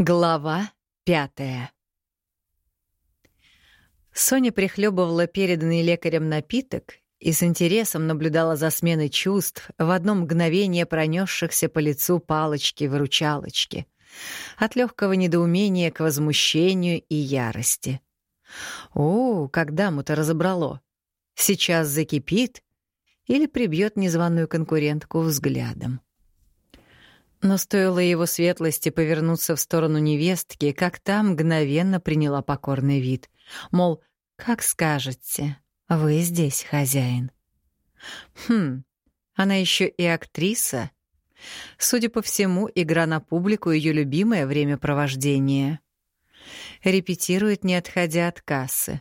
Глава пятая Соня прихлебывала переданный лекарем напиток и с интересом наблюдала за сменой чувств в одно мгновение пронесшихся по лицу палочки-выручалочки, от легкого недоумения к возмущению и ярости. О, когда даму-то разобрало! Сейчас закипит или прибьет незваную конкурентку взглядом. Но стоило его светлости повернуться в сторону невестки, как та мгновенно приняла покорный вид. Мол, как скажете, вы здесь хозяин. Хм, она еще и актриса. Судя по всему, игра на публику — ее любимое времяпровождение. Репетирует, не отходя от кассы,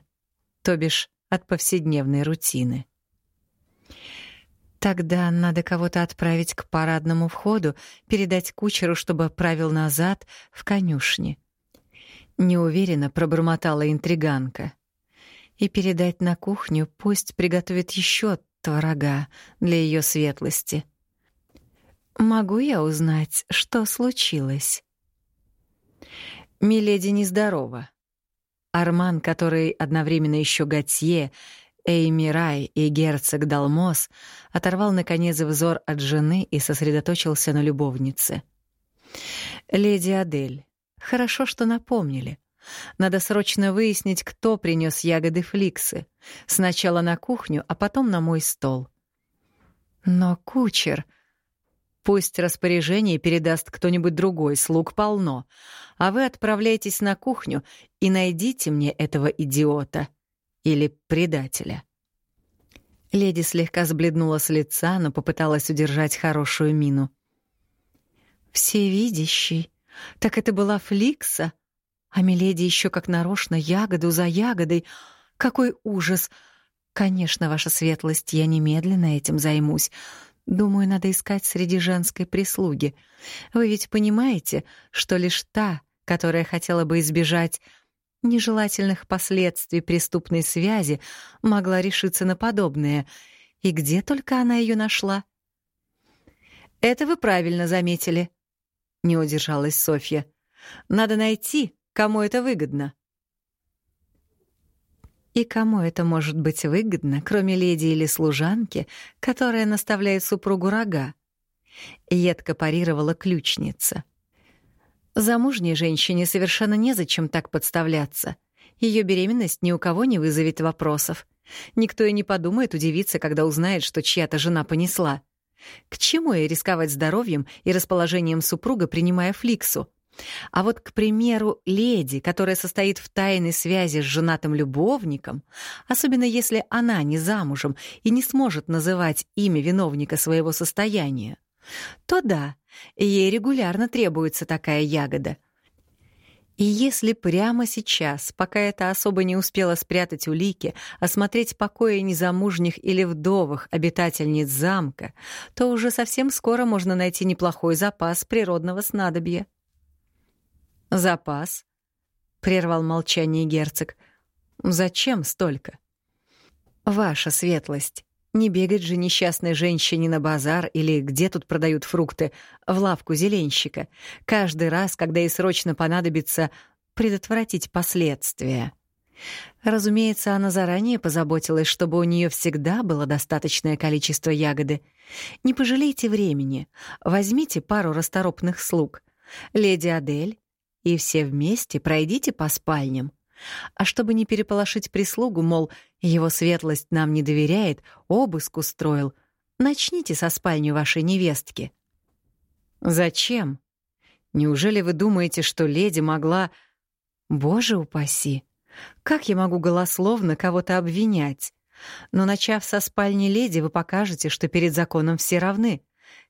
то бишь от повседневной рутины. Тогда надо кого-то отправить к парадному входу, передать кучеру, чтобы правил назад в конюшне. Неуверенно пробормотала интриганка. И передать на кухню, пусть приготовит еще творога для ее светлости. Могу я узнать, что случилось? Миледи нездорова. Арман, который одновременно еще Готье, Эймирай и герцог Далмос оторвал наконец взор от жены и сосредоточился на любовнице. «Леди Адель, хорошо, что напомнили. Надо срочно выяснить, кто принес ягоды фликсы. Сначала на кухню, а потом на мой стол». «Но кучер...» Пусть распоряжение передаст кто-нибудь другой, слуг полно. А вы отправляйтесь на кухню и найдите мне этого идиота или предателя. Леди слегка сбледнула с лица, но попыталась удержать хорошую мину. «Всевидящий? Так это была Фликса? А Миледи еще как нарочно ягоду за ягодой. Какой ужас! Конечно, ваша светлость, я немедленно этим займусь. Думаю, надо искать среди женской прислуги. Вы ведь понимаете, что лишь та, которая хотела бы избежать нежелательных последствий преступной связи могла решиться на подобное. И где только она ее нашла? «Это вы правильно заметили», — не удержалась Софья. «Надо найти, кому это выгодно». И кому это может быть выгодно, кроме леди или служанки, которая наставляет супругу рога? Едко парировала ключница. — Замужней женщине совершенно незачем так подставляться. Ее беременность ни у кого не вызовет вопросов. Никто и не подумает удивиться, когда узнает, что чья-то жена понесла. К чему ей рисковать здоровьем и расположением супруга, принимая фликсу? А вот, к примеру, леди, которая состоит в тайной связи с женатым любовником, особенно если она не замужем и не сможет называть имя виновника своего состояния, то да, ей регулярно требуется такая ягода. И если прямо сейчас, пока эта особа не успела спрятать улики, осмотреть покои незамужних или вдовых обитательниц замка, то уже совсем скоро можно найти неплохой запас природного снадобья. «Запас?» — прервал молчание герцог. «Зачем столько?» «Ваша светлость, не бегать же несчастной женщине на базар или где тут продают фрукты, в лавку зеленщика, каждый раз, когда ей срочно понадобится предотвратить последствия. Разумеется, она заранее позаботилась, чтобы у нее всегда было достаточное количество ягоды. Не пожалейте времени, возьмите пару расторопных слуг, леди Адель, и все вместе пройдите по спальням. А чтобы не переполошить прислугу, мол, его светлость нам не доверяет, обыск устроил, начните со спальни вашей невестки. Зачем? Неужели вы думаете, что леди могла... Боже упаси! Как я могу голословно кого-то обвинять? Но начав со спальни леди, вы покажете, что перед законом все равны.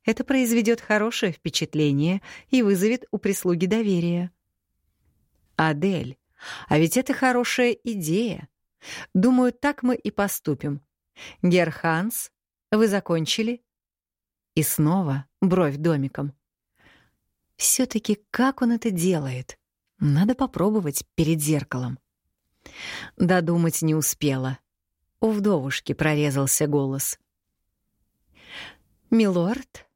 Это произведет хорошее впечатление и вызовет у прислуги доверие. Адель, а ведь это хорошая идея. Думаю, так мы и поступим. Герханс, вы закончили? И снова бровь домиком. Все-таки как он это делает? Надо попробовать перед зеркалом. Додумать не успела. У вдовушки прорезался голос. «Милорд?»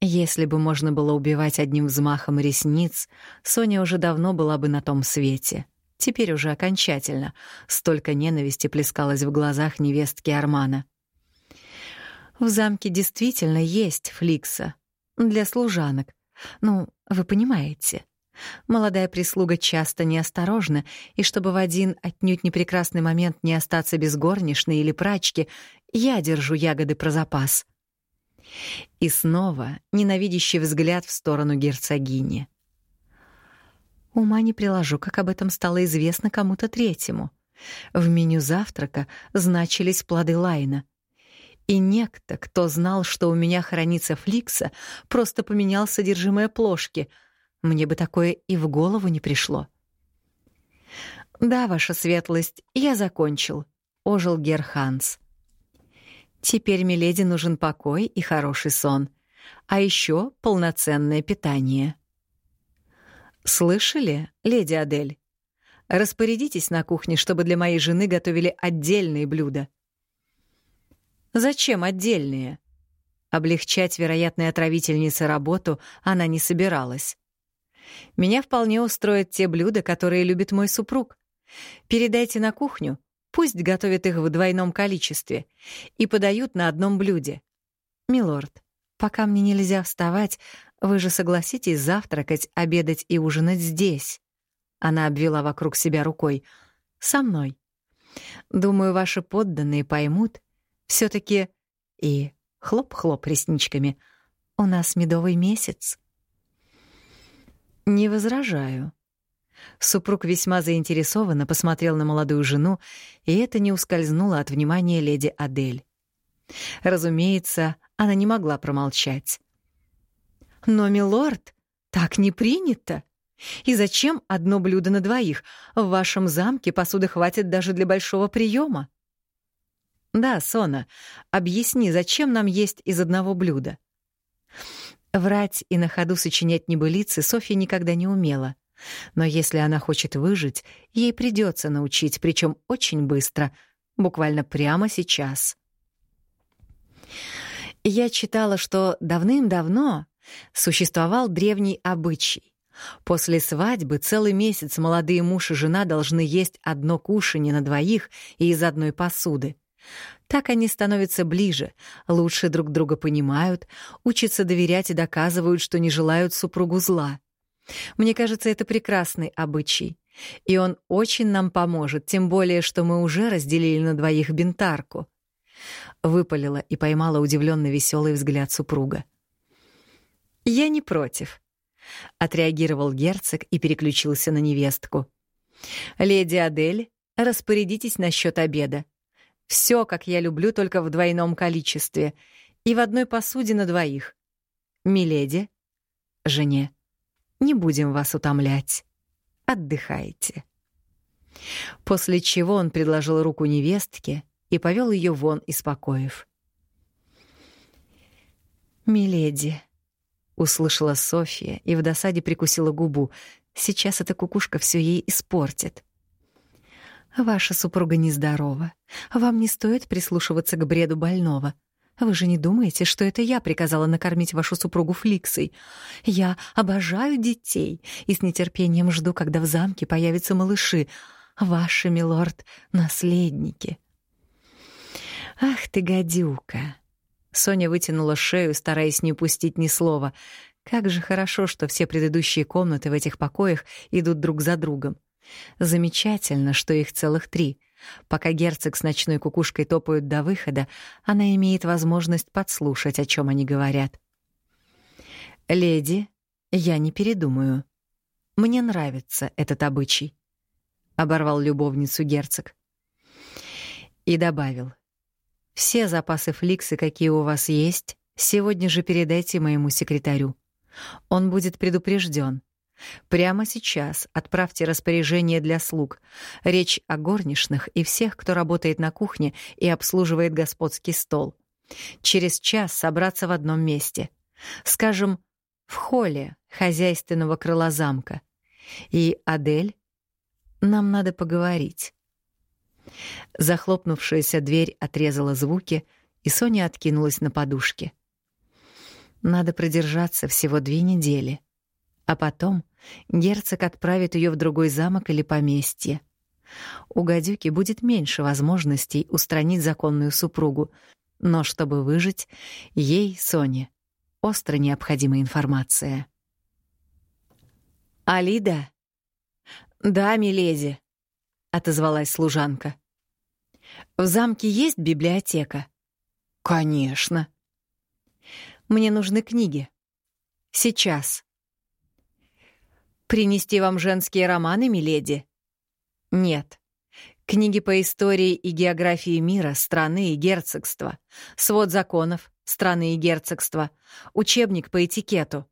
Если бы можно было убивать одним взмахом ресниц, Соня уже давно была бы на том свете. Теперь уже окончательно. Столько ненависти плескалось в глазах невестки Армана. В замке действительно есть фликса. Для служанок. Ну, вы понимаете. Молодая прислуга часто неосторожна, и чтобы в один отнюдь непрекрасный момент не остаться без горничной или прачки, я держу ягоды про запас. И снова ненавидящий взгляд в сторону герцогини. Ума не приложу, как об этом стало известно кому-то третьему. В меню завтрака значились плоды лайна. И некто, кто знал, что у меня хранится фликса, просто поменял содержимое плошки. Мне бы такое и в голову не пришло. «Да, ваша светлость, я закончил», — ожил Герханс. «Теперь Миледи нужен покой и хороший сон, а еще полноценное питание». «Слышали, леди Адель? Распорядитесь на кухне, чтобы для моей жены готовили отдельные блюда». «Зачем отдельные?» Облегчать вероятной отравительнице работу она не собиралась. «Меня вполне устроят те блюда, которые любит мой супруг. Передайте на кухню, пусть готовят их в двойном количестве и подают на одном блюде. Милорд, пока мне нельзя вставать, вы же согласитесь завтракать, обедать и ужинать здесь. Она обвела вокруг себя рукой. Со мной. Думаю, ваши подданные поймут. все таки и хлоп-хлоп ресничками. У нас медовый месяц. Не возражаю. Супруг весьма заинтересованно посмотрел на молодую жену, и это не ускользнуло от внимания леди Адель. Разумеется, она не могла промолчать. Но, милорд, так не принято. И зачем одно блюдо на двоих? В вашем замке посуды хватит даже для большого приема. Да, Сона, объясни, зачем нам есть из одного блюда? Врать и на ходу сочинять небылицы Софья никогда не умела. Но если она хочет выжить, ей придется научить, причем очень быстро, буквально прямо сейчас. Я читала, что давным-давно Существовал древний обычай. После свадьбы целый месяц молодые муж и жена должны есть одно кушанье на двоих и из одной посуды. Так они становятся ближе, лучше друг друга понимают, учатся доверять и доказывают, что не желают супругу зла. Мне кажется, это прекрасный обычай. И он очень нам поможет, тем более, что мы уже разделили на двоих бинтарку. Выпалила и поймала удивленно веселый взгляд супруга. «Я не против», — отреагировал герцог и переключился на невестку. «Леди Адель, распорядитесь насчет обеда. Все, как я люблю, только в двойном количестве и в одной посуде на двоих. Миледи, жене, не будем вас утомлять. Отдыхайте». После чего он предложил руку невестке и повел ее вон из покоев. «Миледи», услышала Софья и в досаде прикусила губу. Сейчас эта кукушка все ей испортит. Ваша супруга нездорова. Вам не стоит прислушиваться к бреду больного. Вы же не думаете, что это я приказала накормить вашу супругу фликсой? Я обожаю детей и с нетерпением жду, когда в замке появятся малыши. Ваши, милорд, наследники. Ах ты, гадюка! Соня вытянула шею, стараясь не упустить ни слова. Как же хорошо, что все предыдущие комнаты в этих покоях идут друг за другом. Замечательно, что их целых три. Пока герцог с ночной кукушкой топают до выхода, она имеет возможность подслушать, о чем они говорят. «Леди, я не передумаю. Мне нравится этот обычай», — оборвал любовницу герцог. И добавил. Все запасы фликсы, какие у вас есть, сегодня же передайте моему секретарю. Он будет предупрежден. Прямо сейчас отправьте распоряжение для слуг. Речь о горничных и всех, кто работает на кухне и обслуживает господский стол. Через час собраться в одном месте. Скажем, в холле хозяйственного крыла замка. И, Адель, нам надо поговорить. Захлопнувшаяся дверь отрезала звуки, и Соня откинулась на подушке. Надо продержаться всего две недели. А потом герцог отправит ее в другой замок или поместье. У гадюки будет меньше возможностей устранить законную супругу, но чтобы выжить, ей, Соне, остро необходима информация. «Алида?» «Да, миледи», — отозвалась служанка. «В замке есть библиотека?» «Конечно». «Мне нужны книги. Сейчас». «Принести вам женские романы, миледи?» «Нет. Книги по истории и географии мира, страны и герцогства, свод законов, страны и герцогства, учебник по этикету».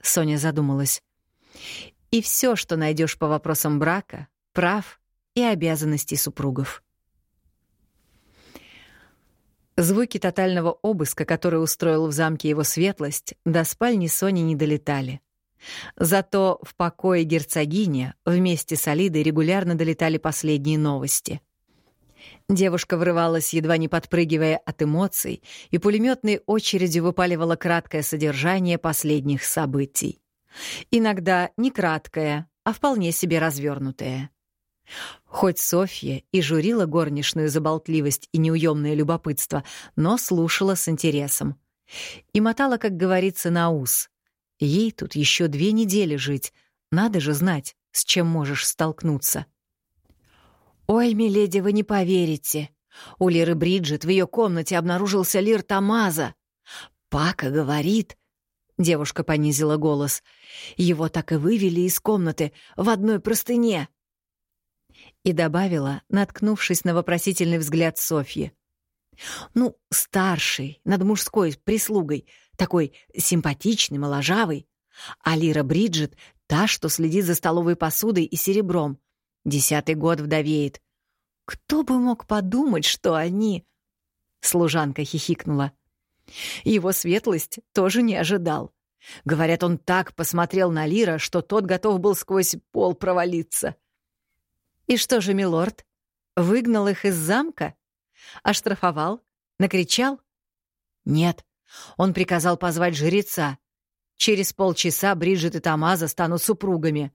Соня задумалась. «И все, что найдешь по вопросам брака, прав и обязанностей супругов». Звуки тотального обыска, который устроил в замке его светлость, до спальни Сони не долетали. Зато в покое герцогини вместе с Алидой регулярно долетали последние новости. Девушка врывалась, едва не подпрыгивая от эмоций, и пулеметной очередью выпаливала краткое содержание последних событий. Иногда не краткое, а вполне себе развернутое. Хоть Софья и журила горничную за болтливость и неуемное любопытство, но слушала с интересом. И мотала, как говорится, на ус. Ей тут еще две недели жить. Надо же знать, с чем можешь столкнуться. «Ой, миледи, вы не поверите. У Лиры Бриджит в ее комнате обнаружился Лир Тамаза. Пака говорит...» Девушка понизила голос. «Его так и вывели из комнаты в одной простыне» и добавила, наткнувшись на вопросительный взгляд Софьи. «Ну, старший, над мужской прислугой, такой симпатичный, моложавый. А Лира Бриджит — та, что следит за столовой посудой и серебром. Десятый год вдовеет. Кто бы мог подумать, что они...» Служанка хихикнула. Его светлость тоже не ожидал. Говорят, он так посмотрел на Лира, что тот готов был сквозь пол провалиться. — и что же, милорд, выгнал их из замка? Оштрафовал? Накричал? Нет, он приказал позвать жреца. Через полчаса Бриджит и Тамаза станут супругами.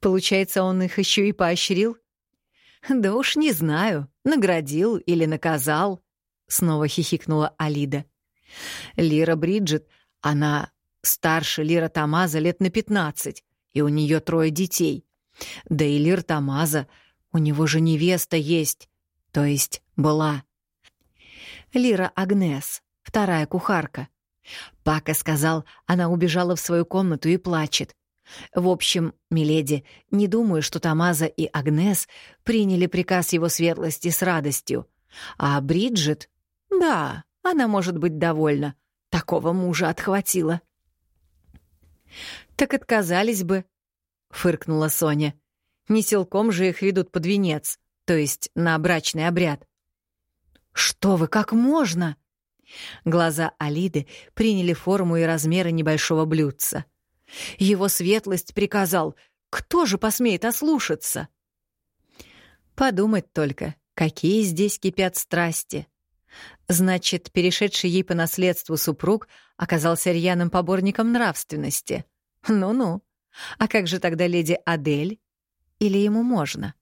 Получается, он их еще и поощрил? Да уж не знаю, наградил или наказал, снова хихикнула Алида. Лира Бриджит, она старше Лира Тамаза лет на пятнадцать, и у нее трое детей. Да и Лир Тамаза, у него же невеста есть, то есть была. Лира Агнес, вторая кухарка. Пака сказал, она убежала в свою комнату и плачет. В общем, миледи, не думаю, что Тамаза и Агнес приняли приказ его светлости с радостью. А Бриджит, да, она может быть довольна. Такого мужа отхватила. Так отказались бы, фыркнула Соня. Не силком же их ведут под венец, то есть на брачный обряд. Что вы, как можно? Глаза Алиды приняли форму и размеры небольшого блюдца. Его светлость приказал, кто же посмеет ослушаться? Подумать только, какие здесь кипят страсти. Значит, перешедший ей по наследству супруг оказался рьяным поборником нравственности. Ну-ну. А как же тогда леди Адель? Или ему можно?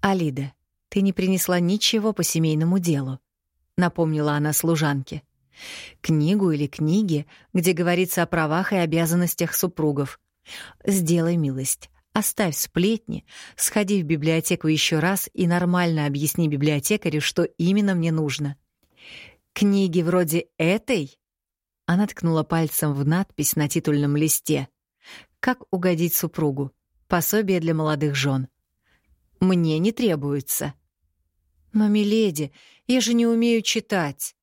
Алида, ты не принесла ничего по семейному делу, напомнила она служанке. Книгу или книги, где говорится о правах и обязанностях супругов. Сделай милость, оставь сплетни, сходи в библиотеку еще раз и нормально объясни библиотекарю, что именно мне нужно. Книги вроде этой? Она ткнула пальцем в надпись на титульном листе. Как угодить супругу? Пособие для молодых жен. Мне не требуется. Но, миледи, я же не умею читать,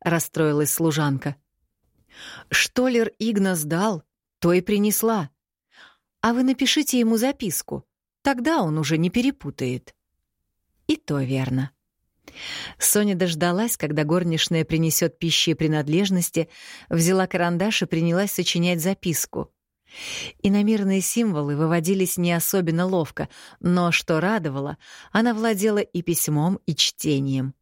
расстроилась служанка. Штолер Игнас дал, то и принесла. А вы напишите ему записку, тогда он уже не перепутает. И то верно. Соня дождалась, когда горничная принесет пищи и принадлежности, взяла карандаш и принялась сочинять записку. Иномерные символы выводились не особенно ловко, но, что радовало, она владела и письмом, и чтением.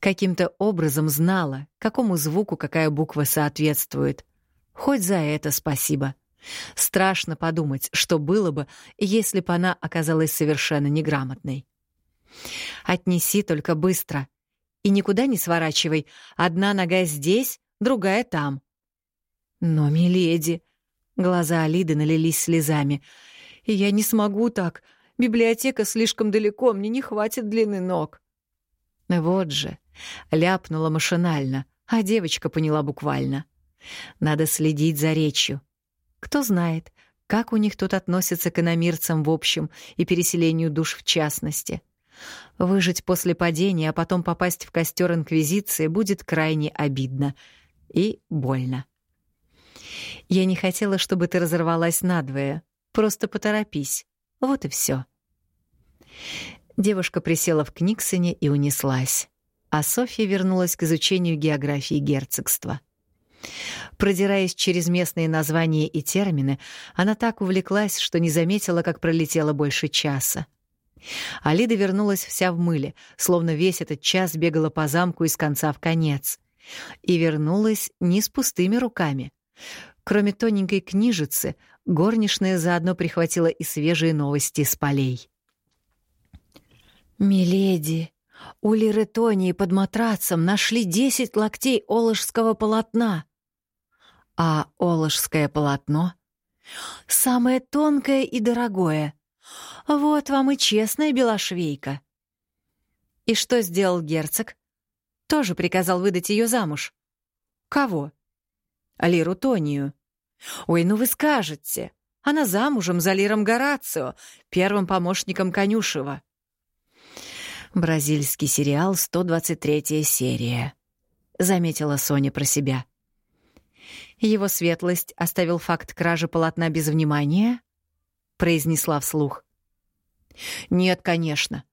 Каким-то образом знала, какому звуку какая буква соответствует. Хоть за это спасибо. Страшно подумать, что было бы, если бы она оказалась совершенно неграмотной. «Отнеси только быстро. И никуда не сворачивай. Одна нога здесь, другая там». «Но, миледи...» Глаза Алиды налились слезами. «Я не смогу так. Библиотека слишком далеко, мне не хватит длины ног». Вот же, ляпнула машинально, а девочка поняла буквально. Надо следить за речью. Кто знает, как у них тут относятся к иномирцам в общем и переселению душ в частности. Выжить после падения, а потом попасть в костер Инквизиции будет крайне обидно и больно. Я не хотела, чтобы ты разорвалась надвое. Просто поторопись. Вот и все. Девушка присела в Книксоне и унеслась, а Софья вернулась к изучению географии герцогства. Продираясь через местные названия и термины, она так увлеклась, что не заметила, как пролетело больше часа. Алида вернулась вся в мыле, словно весь этот час бегала по замку из конца в конец. И вернулась не с пустыми руками. Кроме тоненькой книжицы, горничная заодно прихватила и свежие новости с полей. «Миледи, у Лиретонии под матрацем нашли десять локтей олышского полотна. А олышское полотно — самое тонкое и дорогое. Вот вам и честная белошвейка». И что сделал герцог? Тоже приказал выдать ее замуж. Кого? Лиру Тонию. Ой, ну вы скажете. Она замужем за Лиром Горацио, первым помощником Конюшева. Бразильский сериал, 123 серия. Заметила Соня про себя. Его светлость оставил факт кражи полотна без внимания? Произнесла вслух. Нет, конечно.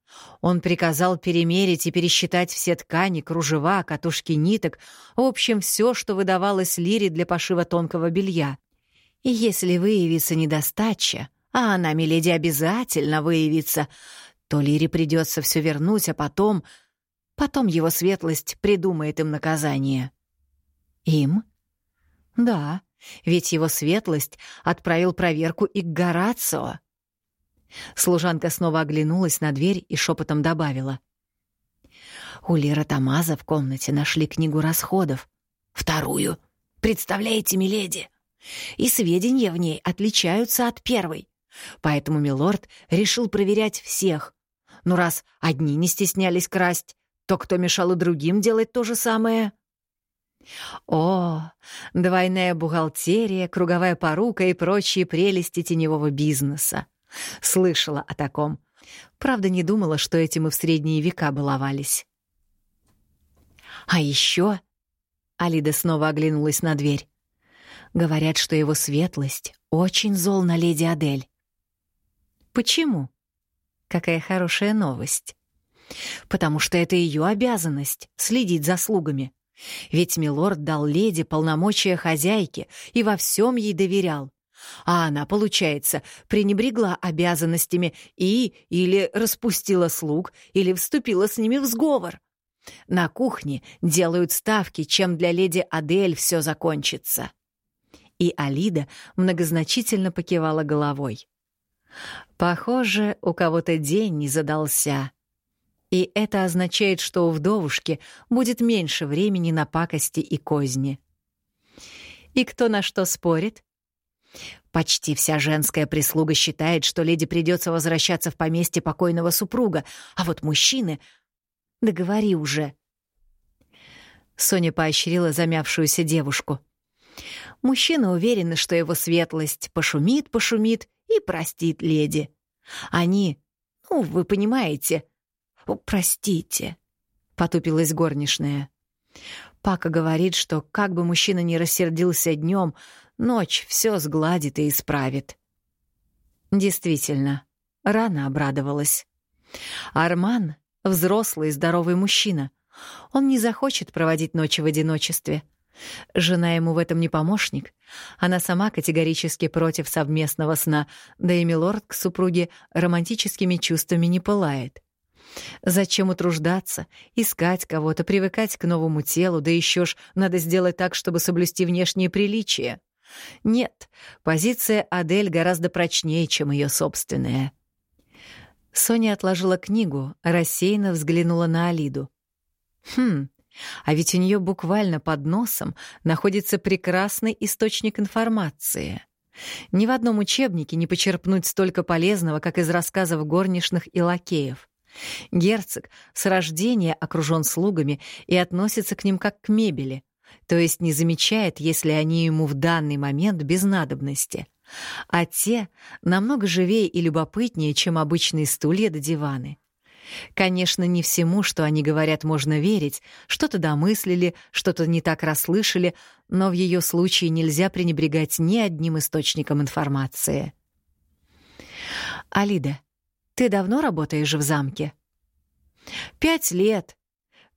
Он приказал перемерить и пересчитать все ткани, кружева, катушки ниток, в общем, все, что выдавалось Лире для пошива тонкого белья. И если выявится недостача, а она, миледи, обязательно выявится, то Лире придется все вернуть, а потом... Потом его светлость придумает им наказание. Им? Да, ведь его светлость отправил проверку и к Горацио. Служанка снова оглянулась на дверь и шепотом добавила. У Лира Тамаза в комнате нашли книгу расходов. Вторую. Представляете, миледи? И сведения в ней отличаются от первой. Поэтому милорд решил проверять всех. Но раз одни не стеснялись красть, то кто мешал и другим делать то же самое? О, двойная бухгалтерия, круговая порука и прочие прелести теневого бизнеса. Слышала о таком. Правда, не думала, что этим и в средние века баловались. А еще... Алида снова оглянулась на дверь. Говорят, что его светлость очень зол на леди Адель. Почему? Какая хорошая новость. Потому что это ее обязанность — следить за слугами. Ведь милорд дал леди полномочия хозяйки и во всем ей доверял. А она, получается, пренебрегла обязанностями и или распустила слуг, или вступила с ними в сговор. На кухне делают ставки, чем для леди Адель все закончится. И Алида многозначительно покивала головой. Похоже, у кого-то день не задался. И это означает, что у вдовушки будет меньше времени на пакости и козни. И кто на что спорит? Почти вся женская прислуга считает, что леди придется возвращаться в поместье покойного супруга, а вот мужчины... Да говори уже. Соня поощрила замявшуюся девушку. Мужчины уверены, что его светлость пошумит, пошумит и простит леди. Они... Ну, вы понимаете... Простите, — потупилась горничная. Пака говорит, что как бы мужчина ни рассердился днем, Ночь все сгладит и исправит. Действительно, рано обрадовалась. Арман — взрослый здоровый мужчина. Он не захочет проводить ночи в одиночестве. Жена ему в этом не помощник. Она сама категорически против совместного сна, да и милорд к супруге романтическими чувствами не пылает. Зачем утруждаться, искать кого-то, привыкать к новому телу, да еще ж надо сделать так, чтобы соблюсти внешние приличия? Нет, позиция Адель гораздо прочнее, чем ее собственная. Соня отложила книгу, рассеянно взглянула на Алиду. Хм, а ведь у нее буквально под носом находится прекрасный источник информации. Ни в одном учебнике не почерпнуть столько полезного, как из рассказов горничных и лакеев. Герцог с рождения окружен слугами и относится к ним как к мебели, то есть не замечает, если они ему в данный момент без надобности. А те намного живее и любопытнее, чем обычные стулья да диваны. Конечно, не всему, что они говорят, можно верить, что-то домыслили, что-то не так расслышали, но в ее случае нельзя пренебрегать ни одним источником информации. «Алида, ты давно работаешь в замке?» «Пять лет.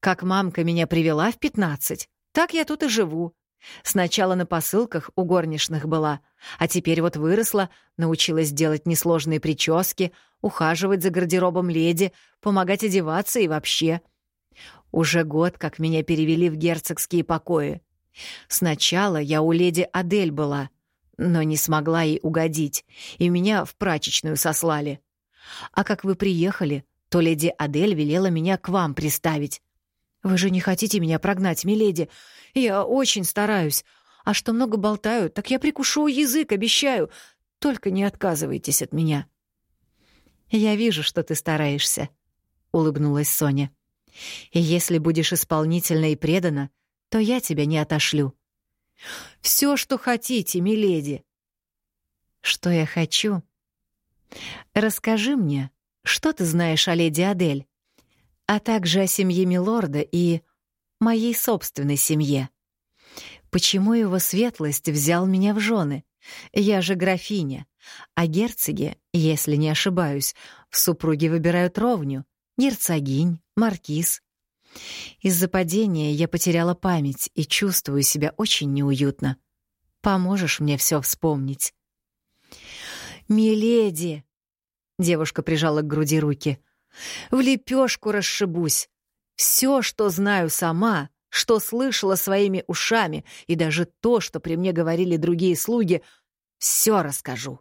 Как мамка меня привела в пятнадцать, так я тут и живу. Сначала на посылках у горничных была, а теперь вот выросла, научилась делать несложные прически, ухаживать за гардеробом леди, помогать одеваться и вообще. Уже год, как меня перевели в герцогские покои. Сначала я у леди Адель была, но не смогла ей угодить, и меня в прачечную сослали. А как вы приехали, то леди Адель велела меня к вам приставить. Вы же не хотите меня прогнать, миледи? Я очень стараюсь. А что много болтаю, так я прикушу язык, обещаю. Только не отказывайтесь от меня. Я вижу, что ты стараешься, улыбнулась Соня. И если будешь исполнительна и предана, то я тебя не отошлю. Все, что хотите, миледи. Что я хочу? Расскажи мне, что ты знаешь о леди Адель, а также о семье милорда и моей собственной семье. Почему его светлость взял меня в жены? Я же графиня, а герцоги, если не ошибаюсь, в супруги выбирают ровню, герцогинь, маркиз. Из-за падения я потеряла память и чувствую себя очень неуютно. Поможешь мне все вспомнить? «Миледи!» — девушка прижала к груди руки. «В лепешку расшибусь. Все, что знаю сама, что слышала своими ушами, и даже то, что при мне говорили другие слуги, все расскажу.